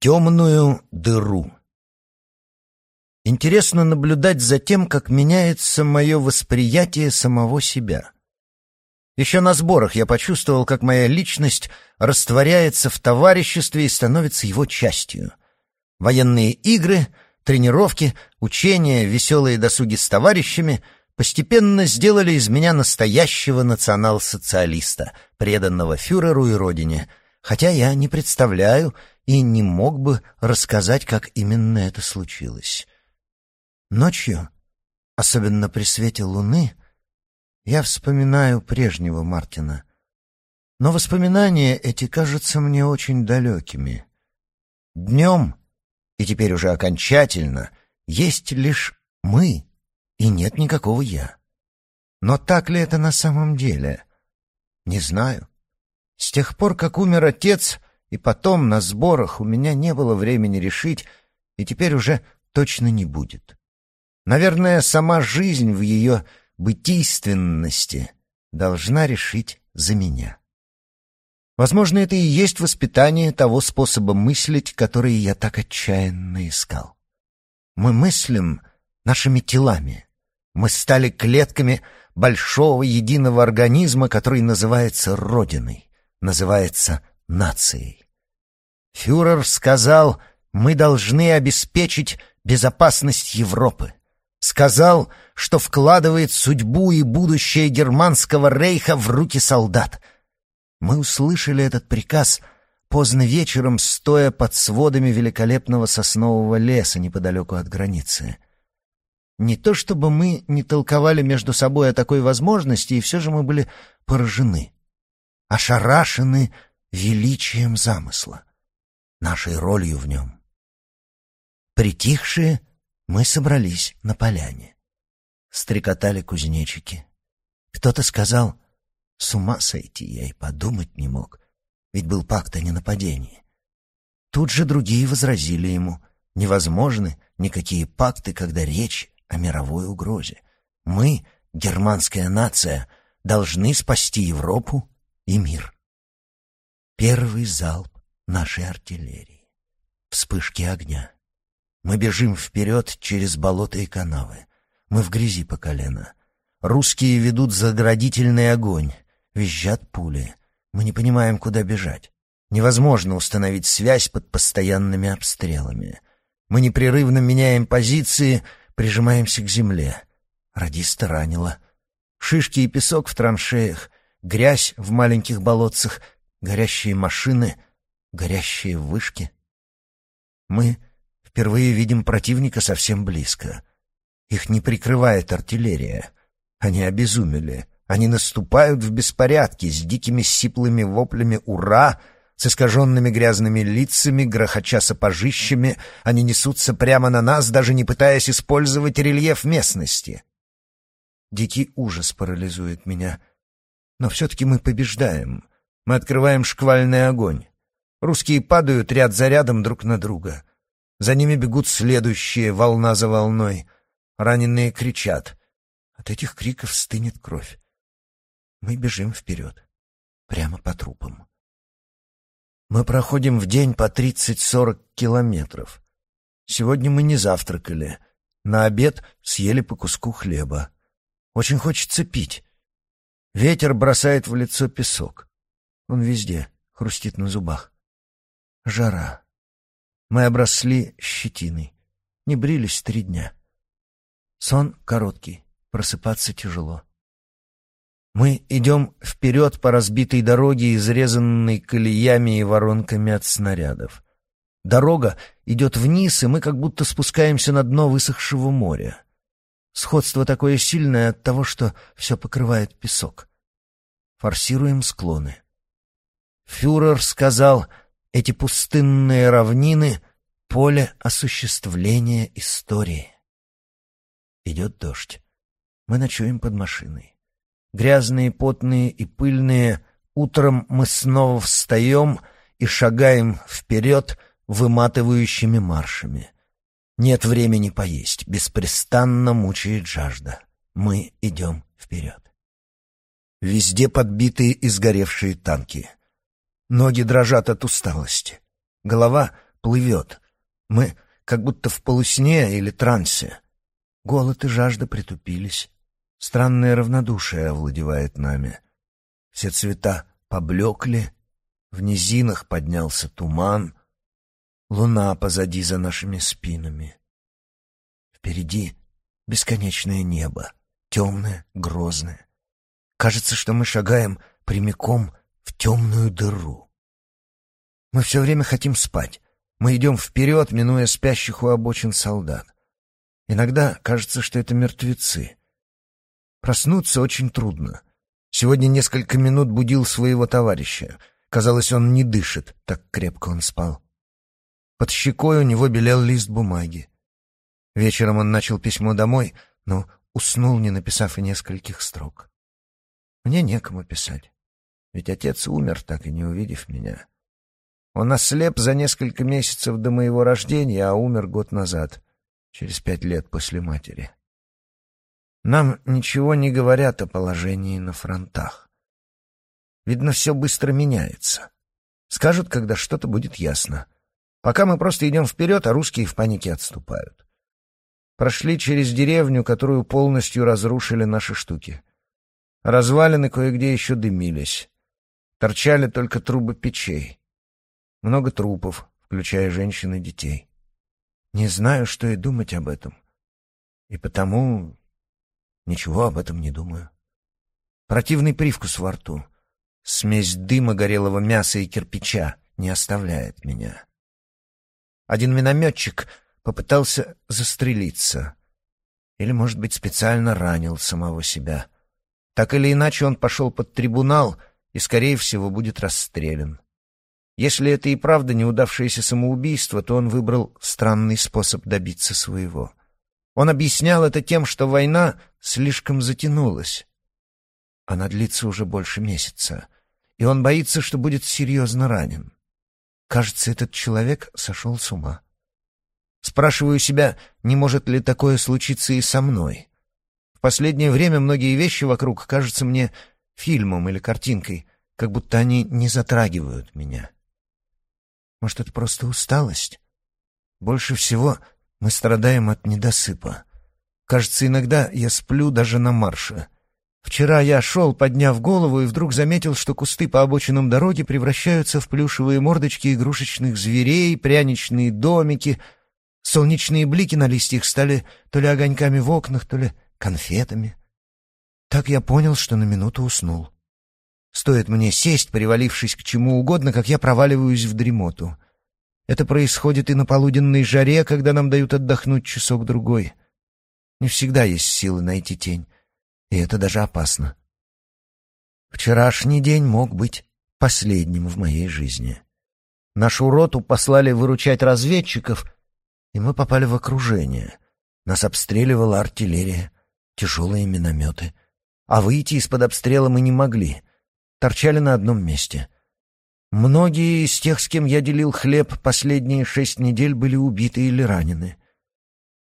темную дыру. Интересно наблюдать за тем, как меняется мое восприятие самого себя. Еще на сборах я почувствовал, как моя личность растворяется в товариществе и становится его частью. Военные игры, тренировки, учения, веселые досуги с товарищами постепенно сделали из меня настоящего национал-социалиста, преданного фюреру и родине, хотя я не представляю и не мог бы рассказать, как именно это случилось. Ночью, особенно при свете луны, я вспоминаю прежнего Мартина. Но воспоминания эти кажутся мне очень далекими. Днем, и теперь уже окончательно, есть лишь мы, и нет никакого «я». Но так ли это на самом деле? Не знаю. С тех пор, как умер отец, и потом на сборах у меня не было времени решить, и теперь уже точно не будет. Наверное, сама жизнь в ее бытийственности должна решить за меня. Возможно, это и есть воспитание того способа мыслить, который я так отчаянно искал. Мы мыслим нашими телами. Мы стали клетками большого единого организма, который называется Родиной, называется нацией. Фюрер сказал, мы должны обеспечить безопасность Европы. Сказал, что вкладывает судьбу и будущее германского рейха в руки солдат. Мы услышали этот приказ поздно вечером, стоя под сводами великолепного соснового леса неподалеку от границы. Не то чтобы мы не толковали между собой о такой возможности, и все же мы были поражены, ошарашены величием замысла, нашей ролью в нем. Притихшие, мы собрались на поляне стрекотали кузнечики. Кто-то сказал, с ума сойти я и подумать не мог, ведь был пакт о ненападении. Тут же другие возразили ему, невозможны никакие пакты, когда речь о мировой угрозе. Мы, германская нация, должны спасти Европу и мир. Первый залп нашей артиллерии. Вспышки огня. Мы бежим вперед через болота и канавы. Мы в грязи по колено. Русские ведут заградительный огонь. Визжат пули. Мы не понимаем, куда бежать. Невозможно установить связь под постоянными обстрелами. Мы непрерывно меняем позиции, прижимаемся к земле. Радиста ранило. Шишки и песок в траншеях, грязь в маленьких болотцах, горящие машины, горящие вышки. Мы впервые видим противника совсем близко — их не прикрывает артиллерия. Они обезумели. Они наступают в беспорядке с дикими сиплыми воплями «Ура!», с искаженными грязными лицами, грохоча сапожищами. Они несутся прямо на нас, даже не пытаясь использовать рельеф местности. Дикий ужас парализует меня. Но все-таки мы побеждаем. Мы открываем шквальный огонь. Русские падают ряд за рядом друг на друга. За ними бегут следующие, волна за волной — Раненые кричат. От этих криков стынет кровь. Мы бежим вперед, прямо по трупам. Мы проходим в день по тридцать-сорок километров. Сегодня мы не завтракали. На обед съели по куску хлеба. Очень хочется пить. Ветер бросает в лицо песок. Он везде, хрустит на зубах. Жара. Мы обросли щетиной. Не брились три дня. Сон короткий, просыпаться тяжело. Мы идем вперед по разбитой дороге, изрезанной колеями и воронками от снарядов. Дорога идет вниз, и мы как будто спускаемся на дно высохшего моря. Сходство такое сильное от того, что все покрывает песок. Форсируем склоны. Фюрер сказал, эти пустынные равнины — поле осуществления истории. Идет дождь. Мы ночуем под машиной. Грязные, потные и пыльные, утром мы снова встаем и шагаем вперед выматывающими маршами. Нет времени поесть, беспрестанно мучает жажда. Мы идем вперед. Везде подбитые и сгоревшие танки. Ноги дрожат от усталости. Голова плывет. Мы как будто в полусне или трансе. Голод и жажда притупились. Странное равнодушие овладевает нами. Все цвета поблекли, в низинах поднялся туман, луна позади за нашими спинами. Впереди бесконечное небо, темное, грозное. Кажется, что мы шагаем прямиком в темную дыру. Мы все время хотим спать. Мы идем вперед, минуя спящих у обочин солдат. Иногда кажется, что это мертвецы. Проснуться очень трудно. Сегодня несколько минут будил своего товарища. Казалось, он не дышит, так крепко он спал. Под щекой у него белел лист бумаги. Вечером он начал письмо домой, но уснул, не написав и нескольких строк. Мне некому писать, ведь отец умер, так и не увидев меня. Он ослеп за несколько месяцев до моего рождения, а умер год назад, через пять лет после матери. Нам ничего не говорят о положении на фронтах. Видно, все быстро меняется. Скажут, когда что-то будет ясно. Пока мы просто идем вперед, а русские в панике отступают. Прошли через деревню, которую полностью разрушили наши штуки. Развалины кое-где еще дымились. Торчали только трубы печей. Много трупов, включая женщин и детей. Не знаю, что и думать об этом. И потому Ничего об этом не думаю. Противный привкус во рту. Смесь дыма горелого мяса и кирпича не оставляет меня. Один минометчик попытался застрелиться. Или, может быть, специально ранил самого себя. Так или иначе, он пошел под трибунал и, скорее всего, будет расстрелян. Если это и правда неудавшееся самоубийство, то он выбрал странный способ добиться своего. Он объяснял это тем, что война слишком затянулась. Она длится уже больше месяца, и он боится, что будет серьезно ранен. Кажется, этот человек сошел с ума. Спрашиваю себя, не может ли такое случиться и со мной. В последнее время многие вещи вокруг кажутся мне фильмом или картинкой, как будто они не затрагивают меня. Может, это просто усталость? Больше всего мы страдаем от недосыпа. Кажется, иногда я сплю даже на марше. Вчера я шел, подняв голову, и вдруг заметил, что кусты по обочинам дороги превращаются в плюшевые мордочки игрушечных зверей, пряничные домики. Солнечные блики на листьях стали то ли огоньками в окнах, то ли конфетами. Так я понял, что на минуту уснул. Стоит мне сесть, привалившись к чему угодно, как я проваливаюсь в дремоту. Это происходит и на полуденной жаре, когда нам дают отдохнуть часок-другой. Не всегда есть силы найти тень, и это даже опасно. Вчерашний день мог быть последним в моей жизни. Нашу роту послали выручать разведчиков, и мы попали в окружение. Нас обстреливала артиллерия, тяжелые минометы. А выйти из-под обстрела мы не могли. Торчали на одном месте — Многие из тех, с кем я делил хлеб последние шесть недель, были убиты или ранены.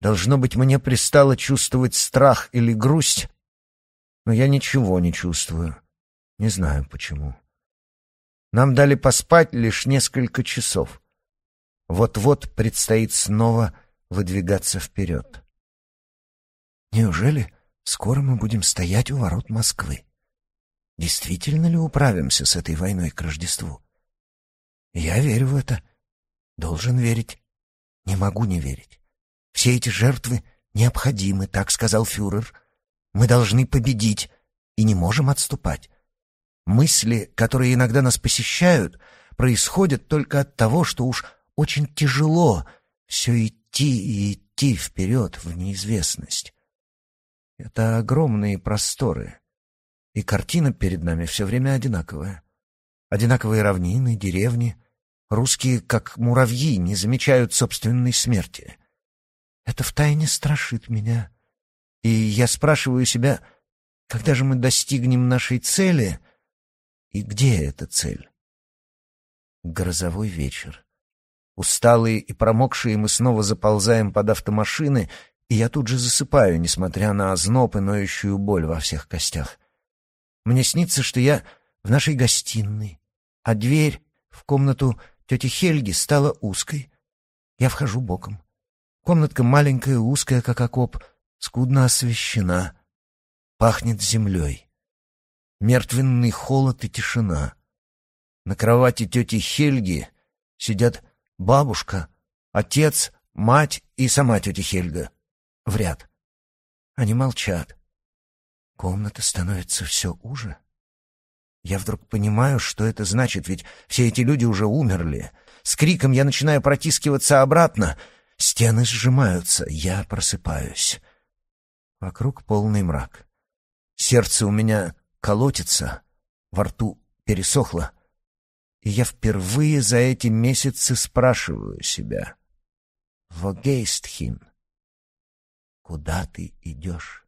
Должно быть, мне пристало чувствовать страх или грусть, но я ничего не чувствую. Не знаю почему. Нам дали поспать лишь несколько часов. Вот-вот предстоит снова выдвигаться вперед. Неужели скоро мы будем стоять у ворот Москвы? Действительно ли управимся с этой войной к Рождеству? Я верю в это. Должен верить. Не могу не верить. Все эти жертвы необходимы, так сказал фюрер. Мы должны победить и не можем отступать. Мысли, которые иногда нас посещают, происходят только от того, что уж очень тяжело все идти и идти вперед в неизвестность. Это огромные просторы, и картина перед нами все время одинаковая. Одинаковые равнины, деревни, Русские, как муравьи, не замечают собственной смерти. Это втайне страшит меня. И я спрашиваю себя, когда же мы достигнем нашей цели и где эта цель? Грозовой вечер. Усталые и промокшие мы снова заползаем под автомашины, и я тут же засыпаю, несмотря на озноб и ноющую боль во всех костях. Мне снится, что я в нашей гостиной, а дверь в комнату тети Хельги стала узкой, Я вхожу боком. Комнатка маленькая, узкая, как окоп, скудно освещена. Пахнет землей. Мертвенный холод и тишина. На кровати тети Хельги сидят бабушка, отец, мать и сама тетя Хельга. В ряд. Они молчат. Комната становится все уже. Я вдруг понимаю, что это значит, ведь все эти люди уже умерли. С криком я начинаю протискиваться обратно. Стены сжимаются, я просыпаюсь. Вокруг полный мрак. Сердце у меня колотится, во рту пересохло. И я впервые за эти месяцы спрашиваю себя. «Во гейстхин? Куда ты идешь?»